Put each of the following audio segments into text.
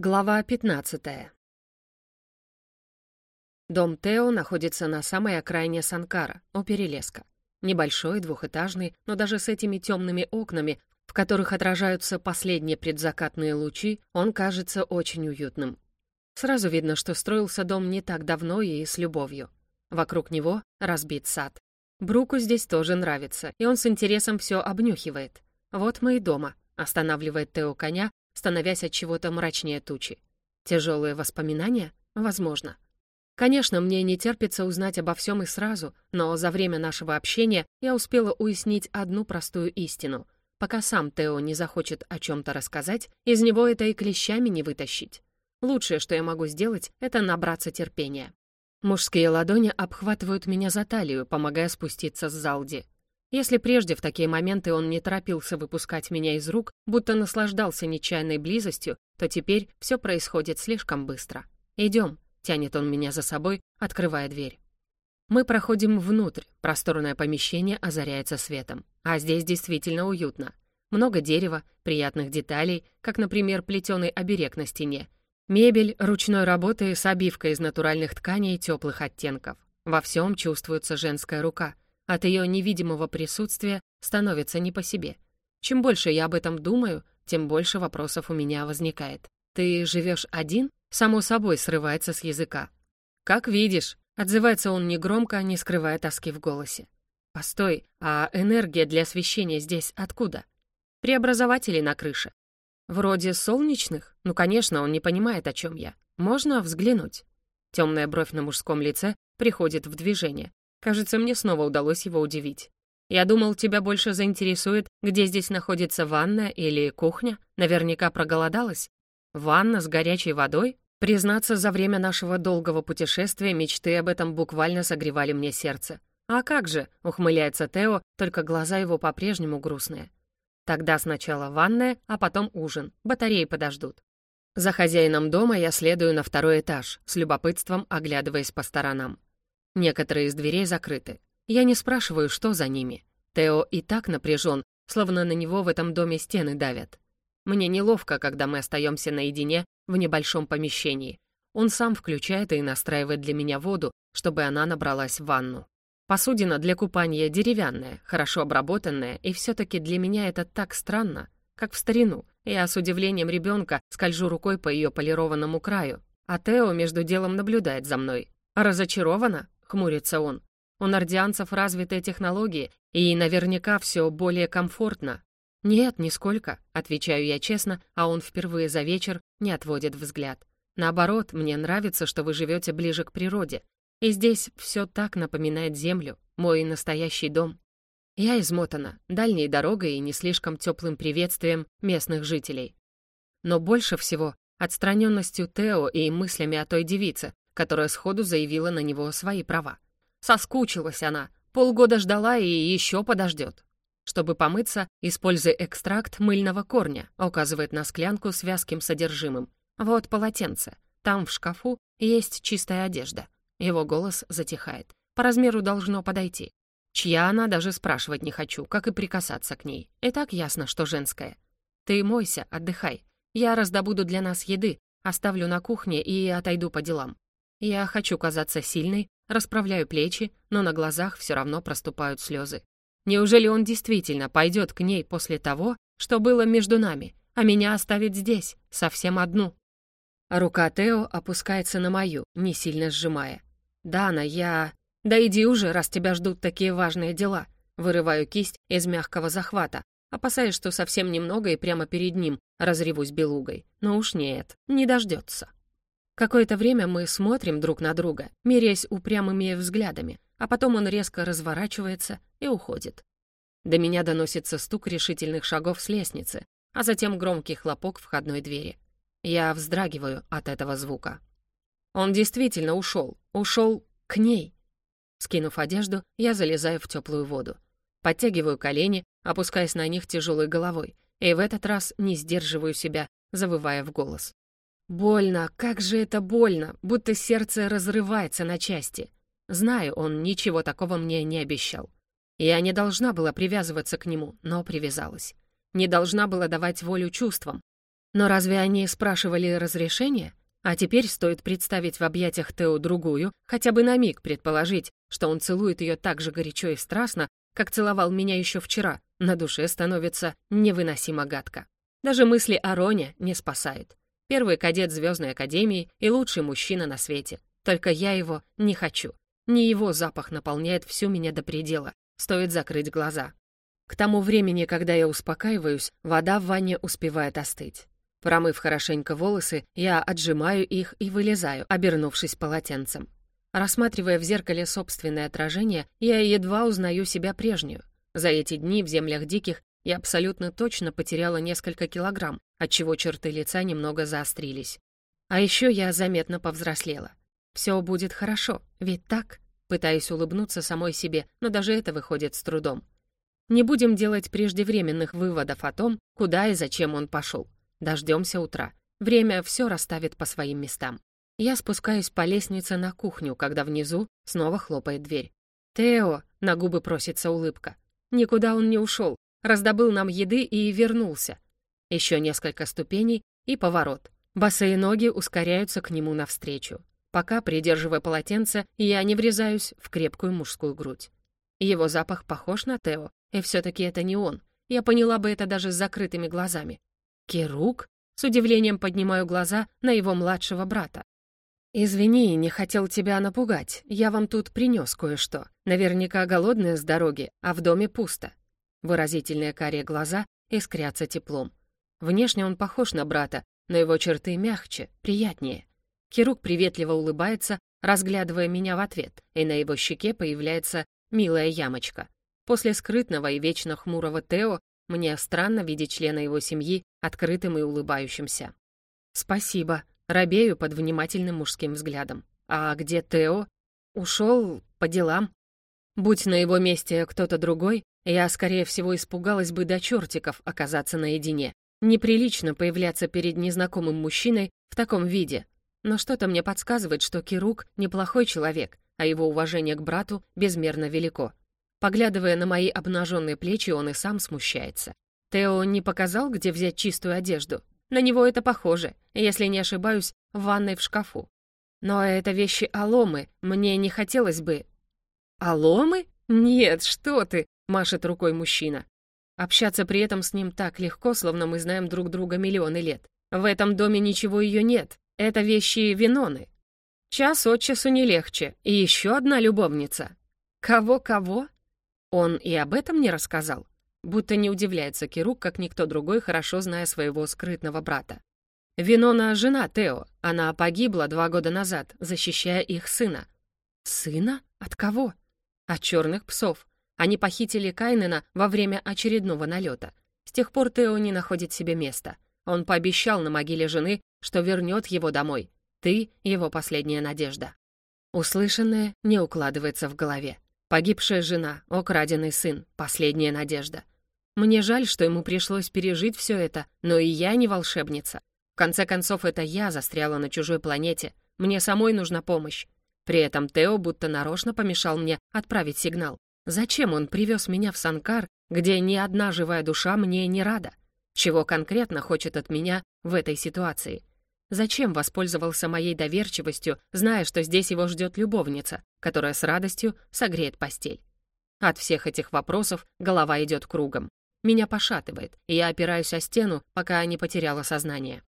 Глава 15 Дом Тео находится на самой окраине Санкара, у перелеска. Небольшой, двухэтажный, но даже с этими темными окнами, в которых отражаются последние предзакатные лучи, он кажется очень уютным. Сразу видно, что строился дом не так давно и с любовью. Вокруг него разбит сад. Бруку здесь тоже нравится, и он с интересом все обнюхивает. Вот мы и дома, останавливает Тео коня, становясь от чего-то мрачнее тучи. Тяжелые воспоминания? Возможно. Конечно, мне не терпится узнать обо всем и сразу, но за время нашего общения я успела уяснить одну простую истину. Пока сам Тео не захочет о чем-то рассказать, из него это и клещами не вытащить. Лучшее, что я могу сделать, это набраться терпения. Мужские ладони обхватывают меня за талию, помогая спуститься с залди. Если прежде в такие моменты он не торопился выпускать меня из рук, будто наслаждался нечаянной близостью, то теперь все происходит слишком быстро. «Идем», — тянет он меня за собой, открывая дверь. Мы проходим внутрь, просторное помещение озаряется светом. А здесь действительно уютно. Много дерева, приятных деталей, как, например, плетеный оберег на стене. Мебель ручной работы с обивкой из натуральных тканей теплых оттенков. Во всем чувствуется женская рука — от ее невидимого присутствия становится не по себе. Чем больше я об этом думаю, тем больше вопросов у меня возникает. «Ты живешь один?» Само собой срывается с языка. «Как видишь», — отзывается он негромко, не скрывая тоски в голосе. «Постой, а энергия для освещения здесь откуда?» «Преобразователи на крыше». «Вроде солнечных? Ну, конечно, он не понимает, о чем я. Можно взглянуть?» Темная бровь на мужском лице приходит в движение. Кажется, мне снова удалось его удивить. Я думал, тебя больше заинтересует, где здесь находится ванна или кухня. Наверняка проголодалась. Ванна с горячей водой? Признаться, за время нашего долгого путешествия мечты об этом буквально согревали мне сердце. «А как же?» — ухмыляется Тео, только глаза его по-прежнему грустные. Тогда сначала ванная, а потом ужин. Батареи подождут. За хозяином дома я следую на второй этаж, с любопытством оглядываясь по сторонам. Некоторые из дверей закрыты. Я не спрашиваю, что за ними. Тео и так напряжен, словно на него в этом доме стены давят. Мне неловко, когда мы остаемся наедине в небольшом помещении. Он сам включает и настраивает для меня воду, чтобы она набралась в ванну. Посудина для купания деревянная, хорошо обработанная, и все-таки для меня это так странно, как в старину. Я с удивлением ребенка скольжу рукой по ее полированному краю, а Тео между делом наблюдает за мной. Разочарована? Хмурится он. У нордианцев развитые технологии, и наверняка все более комфортно. «Нет, нисколько», — отвечаю я честно, а он впервые за вечер не отводит взгляд. «Наоборот, мне нравится, что вы живете ближе к природе. И здесь все так напоминает землю, мой настоящий дом. Я измотана дальней дорогой и не слишком теплым приветствием местных жителей. Но больше всего отстраненностью Тео и мыслями о той девице, которая сходу заявила на него свои права. Соскучилась она, полгода ждала и еще подождет. Чтобы помыться, используй экстракт мыльного корня, указывает на склянку с вязким содержимым. Вот полотенце. Там в шкафу есть чистая одежда. Его голос затихает. По размеру должно подойти. Чья она, даже спрашивать не хочу, как и прикасаться к ней. И так ясно, что женская. Ты мойся, отдыхай. Я раздобуду для нас еды, оставлю на кухне и отойду по делам. Я хочу казаться сильной, расправляю плечи, но на глазах все равно проступают слезы. Неужели он действительно пойдет к ней после того, что было между нами, а меня оставит здесь, совсем одну? Рука Тео опускается на мою, не сильно сжимая. «Дана, я...» «Да иди уже, раз тебя ждут такие важные дела». Вырываю кисть из мягкого захвата, опасаясь, что совсем немного и прямо перед ним разревусь белугой. Но уж нет, не дождется. Какое-то время мы смотрим друг на друга, меряясь упрямыми взглядами, а потом он резко разворачивается и уходит. До меня доносится стук решительных шагов с лестницы, а затем громкий хлопок входной двери. Я вздрагиваю от этого звука. Он действительно ушел, ушел к ней. Скинув одежду, я залезаю в теплую воду. Подтягиваю колени, опускаясь на них тяжелой головой, и в этот раз не сдерживаю себя, завывая в голос. Больно, как же это больно, будто сердце разрывается на части. Знаю, он ничего такого мне не обещал. Я не должна была привязываться к нему, но привязалась. Не должна была давать волю чувствам. Но разве они спрашивали разрешения? А теперь стоит представить в объятиях Тео другую, хотя бы на миг предположить, что он целует ее так же горячо и страстно, как целовал меня еще вчера, на душе становится невыносимо гадко. Даже мысли о Роне не спасают. Первый кадет Звездной Академии и лучший мужчина на свете. Только я его не хочу. Не его запах наполняет всю меня до предела. Стоит закрыть глаза. К тому времени, когда я успокаиваюсь, вода в ванне успевает остыть. Промыв хорошенько волосы, я отжимаю их и вылезаю, обернувшись полотенцем. Рассматривая в зеркале собственное отражение, я едва узнаю себя прежнюю. За эти дни в землях диких я абсолютно точно потеряла несколько килограмм, отчего черты лица немного заострились. А еще я заметно повзрослела. Все будет хорошо, ведь так? Пытаюсь улыбнуться самой себе, но даже это выходит с трудом. Не будем делать преждевременных выводов о том, куда и зачем он пошел. Дождемся утра. Время все расставит по своим местам. Я спускаюсь по лестнице на кухню, когда внизу снова хлопает дверь. «Тео!» — на губы просится улыбка. Никуда он не ушел, раздобыл нам еды и вернулся. Еще несколько ступеней и поворот. Босые ноги ускоряются к нему навстречу. Пока, придерживая полотенце, я не врезаюсь в крепкую мужскую грудь. Его запах похож на Тео, и все-таки это не он. Я поняла бы это даже с закрытыми глазами. Керук? С удивлением поднимаю глаза на его младшего брата. «Извини, не хотел тебя напугать. Я вам тут принес кое-что. Наверняка голодная с дороги, а в доме пусто». Выразительные карие глаза искрятся теплом. Внешне он похож на брата, но его черты мягче, приятнее. Кирук приветливо улыбается, разглядывая меня в ответ, и на его щеке появляется милая ямочка. После скрытного и вечно хмурого Тео мне странно видеть члена его семьи открытым и улыбающимся. «Спасибо», робею под внимательным мужским взглядом. «А где Тео?» «Ушел по делам». Будь на его месте кто-то другой, я, скорее всего, испугалась бы до чертиков оказаться наедине. Неприлично появляться перед незнакомым мужчиной в таком виде. Но что-то мне подсказывает, что Кирук неплохой человек, а его уважение к брату безмерно велико. Поглядывая на мои обнаженные плечи, он и сам смущается. Тео не показал, где взять чистую одежду. На него это похоже, если не ошибаюсь, в ванной в шкафу. Но это вещи Аломы, мне не хотелось бы... Аломы? Нет, что ты, машет рукой мужчина. Общаться при этом с ним так легко, словно мы знаем друг друга миллионы лет. В этом доме ничего ее нет. Это вещи Виноны. Час от часу не легче. И еще одна любовница. Кого-кого? Он и об этом не рассказал, будто не удивляется Кирук, как никто другой, хорошо зная своего скрытного брата. Винона — жена Тео. Она погибла два года назад, защищая их сына. Сына? От кого? От черных псов. Они похитили Кайнена во время очередного налета. С тех пор Тео не находит себе места. Он пообещал на могиле жены, что вернет его домой. Ты — его последняя надежда. Услышанное не укладывается в голове. Погибшая жена, украденный сын, последняя надежда. Мне жаль, что ему пришлось пережить все это, но и я не волшебница. В конце концов, это я застряла на чужой планете. Мне самой нужна помощь. При этом Тео будто нарочно помешал мне отправить сигнал. Зачем он привез меня в Санкар, где ни одна живая душа мне не рада? Чего конкретно хочет от меня в этой ситуации? Зачем воспользовался моей доверчивостью, зная, что здесь его ждет любовница, которая с радостью согреет постель? От всех этих вопросов голова идет кругом. Меня пошатывает, и я опираюсь о стену, пока не потеряла сознание.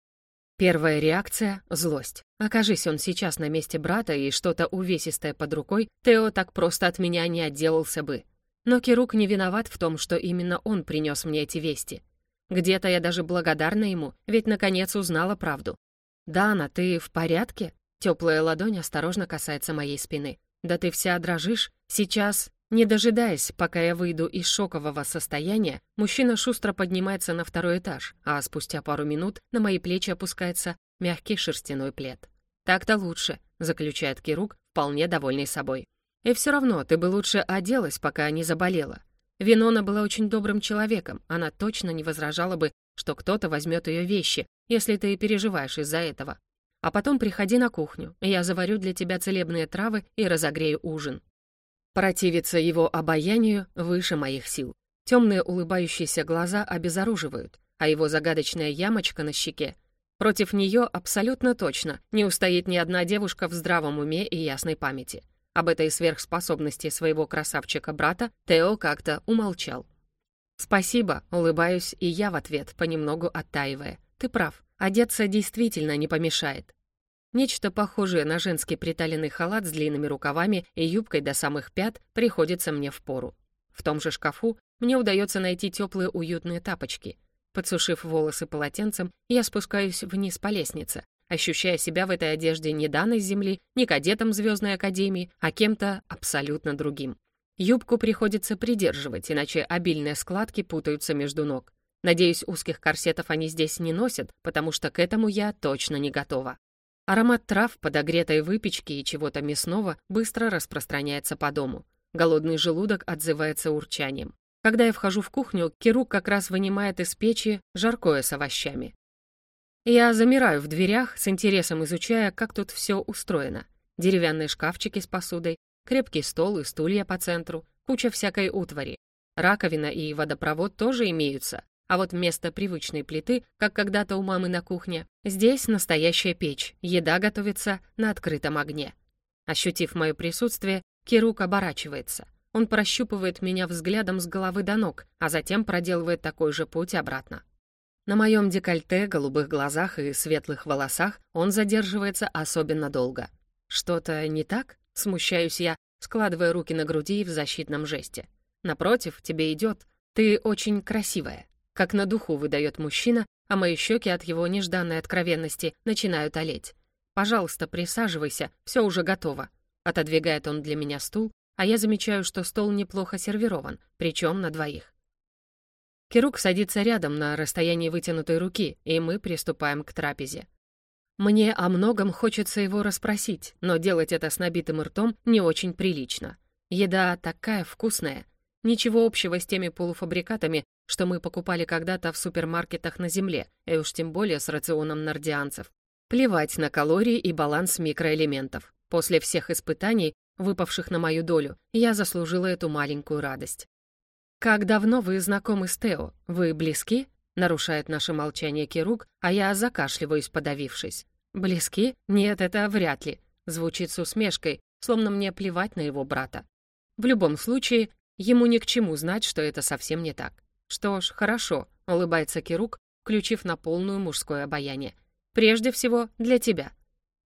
Первая реакция — злость. Окажись он сейчас на месте брата и что-то увесистое под рукой, Тео так просто от меня не отделался бы. Но Кирук не виноват в том, что именно он принес мне эти вести. Где-то я даже благодарна ему, ведь наконец узнала правду. «Дана, ты в порядке?» Теплая ладонь осторожно касается моей спины. «Да ты вся дрожишь. Сейчас...» Не дожидаясь, пока я выйду из шокового состояния, мужчина шустро поднимается на второй этаж, а спустя пару минут на мои плечи опускается мягкий шерстяной плед. «Так-то лучше», — заключает Кирук, вполне довольный собой. «И все равно ты бы лучше оделась, пока не заболела. Винона была очень добрым человеком, она точно не возражала бы, что кто-то возьмет ее вещи, если ты переживаешь из-за этого. А потом приходи на кухню, я заварю для тебя целебные травы и разогрею ужин». Противиться его обаянию выше моих сил. Темные улыбающиеся глаза обезоруживают, а его загадочная ямочка на щеке. Против нее абсолютно точно не устоит ни одна девушка в здравом уме и ясной памяти. Об этой сверхспособности своего красавчика-брата Тео как-то умолчал. «Спасибо», — улыбаюсь, и я в ответ, понемногу оттаивая. «Ты прав, одеться действительно не помешает». Нечто похожее на женский приталенный халат с длинными рукавами и юбкой до самых пят приходится мне в пору. В том же шкафу мне удается найти теплые уютные тапочки. Подсушив волосы полотенцем, я спускаюсь вниз по лестнице, ощущая себя в этой одежде не данной земли, не кадетом Звездной Академии, а кем-то абсолютно другим. Юбку приходится придерживать, иначе обильные складки путаются между ног. Надеюсь, узких корсетов они здесь не носят, потому что к этому я точно не готова. Аромат трав, подогретой выпечки и чего-то мясного быстро распространяется по дому. Голодный желудок отзывается урчанием. Когда я вхожу в кухню, Кирук как раз вынимает из печи жаркое с овощами. Я замираю в дверях, с интересом изучая, как тут все устроено. Деревянные шкафчики с посудой, крепкий стол и стулья по центру, куча всякой утвари. Раковина и водопровод тоже имеются, а вот вместо привычной плиты, как когда-то у мамы на кухне, здесь настоящая печь, еда готовится на открытом огне. Ощутив мое присутствие, Кирук оборачивается. Он прощупывает меня взглядом с головы до ног, а затем проделывает такой же путь обратно. На моем декольте, голубых глазах и светлых волосах он задерживается особенно долго. Что-то не так? Смущаюсь я, складывая руки на груди в защитном жесте. Напротив, тебе идет. Ты очень красивая. Как на духу выдает мужчина, а мои щеки от его нежданной откровенности начинают олеть. «Пожалуйста, присаживайся, все уже готово». Отодвигает он для меня стул, а я замечаю, что стол неплохо сервирован, причем на двоих. Кирук садится рядом на расстоянии вытянутой руки, и мы приступаем к трапезе. Мне о многом хочется его расспросить, но делать это с набитым ртом не очень прилично. Еда такая вкусная. Ничего общего с теми полуфабрикатами, что мы покупали когда-то в супермаркетах на Земле, и уж тем более с рационом нордианцев. Плевать на калории и баланс микроэлементов. После всех испытаний, выпавших на мою долю, я заслужила эту маленькую радость. «Как давно вы знакомы с Тео? Вы близки?» Нарушает наше молчание Кирук, а я закашливаюсь, подавившись. «Близки? Нет, это вряд ли». Звучит с усмешкой, словно мне плевать на его брата. В любом случае, ему ни к чему знать, что это совсем не так. «Что ж, хорошо», — улыбается Кирук, включив на полную мужское обаяние. «Прежде всего, для тебя».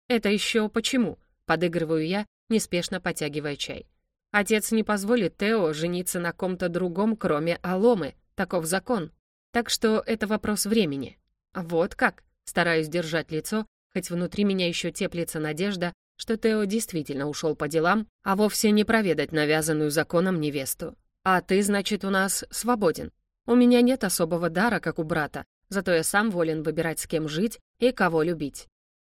«Это еще почему?» — подыгрываю я, неспешно потягивая чай. Отец не позволит Тео жениться на ком-то другом, кроме Аломы. Таков закон. Так что это вопрос времени. Вот как. Стараюсь держать лицо, хоть внутри меня еще теплится надежда, что Тео действительно ушел по делам, а вовсе не проведать навязанную законом невесту. А ты, значит, у нас свободен. У меня нет особого дара, как у брата, зато я сам волен выбирать, с кем жить и кого любить.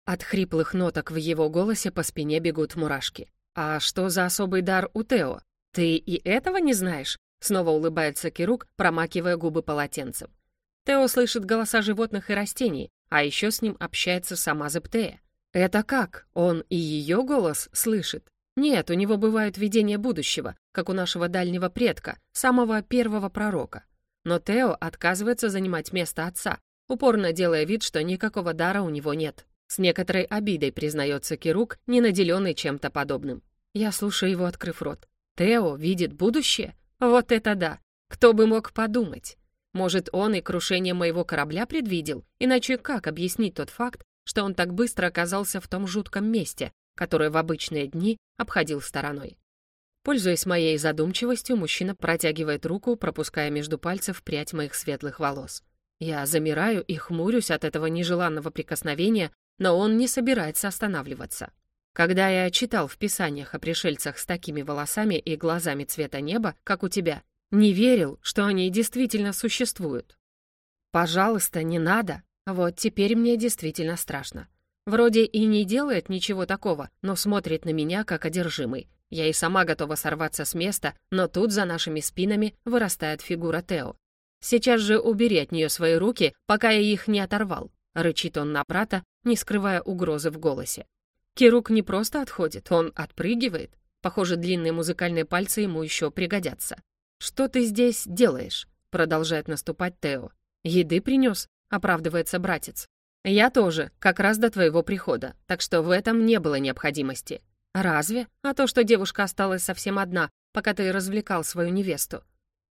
От хриплых ноток в его голосе по спине бегут мурашки. «А что за особый дар у Тео? Ты и этого не знаешь?» Снова улыбается Кирук, промакивая губы полотенцем. Тео слышит голоса животных и растений, а еще с ним общается сама Зептея. Это как? Он и ее голос слышит? Нет, у него бывают видения будущего, как у нашего дальнего предка, самого первого пророка. Но Тео отказывается занимать место отца, упорно делая вид, что никакого дара у него нет. С некоторой обидой признается Кирук, не наделенный чем-то подобным. Я слушаю его, открыв рот. Тео видит будущее? Вот это да! Кто бы мог подумать? Может, он и крушение моего корабля предвидел? Иначе как объяснить тот факт, что он так быстро оказался в том жутком месте, которое в обычные дни обходил стороной? Пользуясь моей задумчивостью, мужчина протягивает руку, пропуская между пальцев прядь моих светлых волос. Я замираю и хмурюсь от этого нежеланного прикосновения, но он не собирается останавливаться. Когда я читал в писаниях о пришельцах с такими волосами и глазами цвета неба, как у тебя, не верил, что они действительно существуют. Пожалуйста, не надо. Вот теперь мне действительно страшно. Вроде и не делает ничего такого, но смотрит на меня как одержимый. Я и сама готова сорваться с места, но тут за нашими спинами вырастает фигура Тео. Сейчас же убери от нее свои руки, пока я их не оторвал. — рычит он на брата, не скрывая угрозы в голосе. Кирук не просто отходит, он отпрыгивает. Похоже, длинные музыкальные пальцы ему еще пригодятся. «Что ты здесь делаешь?» — продолжает наступать Тео. «Еды принес», — оправдывается братец. «Я тоже, как раз до твоего прихода, так что в этом не было необходимости». «Разве? А то, что девушка осталась совсем одна, пока ты развлекал свою невесту».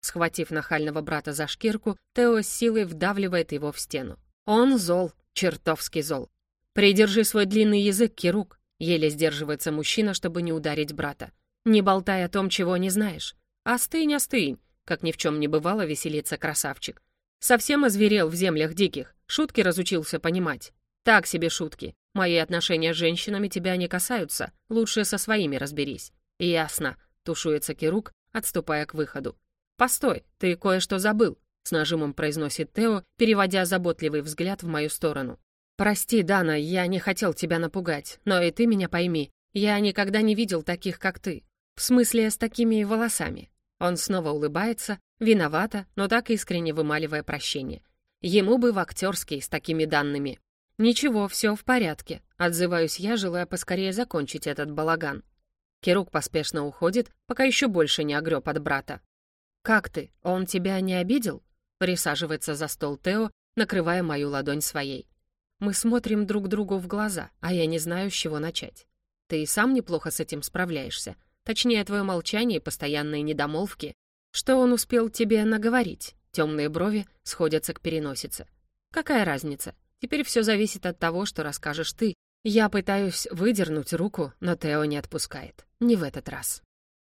Схватив нахального брата за шкирку, Тео с силой вдавливает его в стену. Он зол, чертовски зол. «Придержи свой длинный язык, Кирук», — еле сдерживается мужчина, чтобы не ударить брата. «Не болтай о том, чего не знаешь. Остынь, остынь», — как ни в чем не бывало веселиться красавчик. Совсем озверел в землях диких, шутки разучился понимать. Так себе шутки. Мои отношения с женщинами тебя не касаются, лучше со своими разберись. Ясно, тушуется Кирук, отступая к выходу. Постой, ты кое-что забыл, с нажимом произносит Тео, переводя заботливый взгляд в мою сторону. «Прости, Дана, я не хотел тебя напугать, но и ты меня пойми. Я никогда не видел таких, как ты. В смысле, с такими волосами». Он снова улыбается, виновата, но так искренне вымаливая прощение. Ему бы в актерский с такими данными. «Ничего, все в порядке», — отзываюсь я, желая поскорее закончить этот балаган. Кирук поспешно уходит, пока еще больше не огреб от брата. «Как ты? Он тебя не обидел?» Присаживается за стол Тео, накрывая мою ладонь своей. Мы смотрим друг другу в глаза, а я не знаю, с чего начать. Ты и сам неплохо с этим справляешься. Точнее, твое молчание и постоянные недомолвки. Что он успел тебе наговорить? Темные брови сходятся к переносице. Какая разница? Теперь все зависит от того, что расскажешь ты. Я пытаюсь выдернуть руку, но Тео не отпускает. Не в этот раз.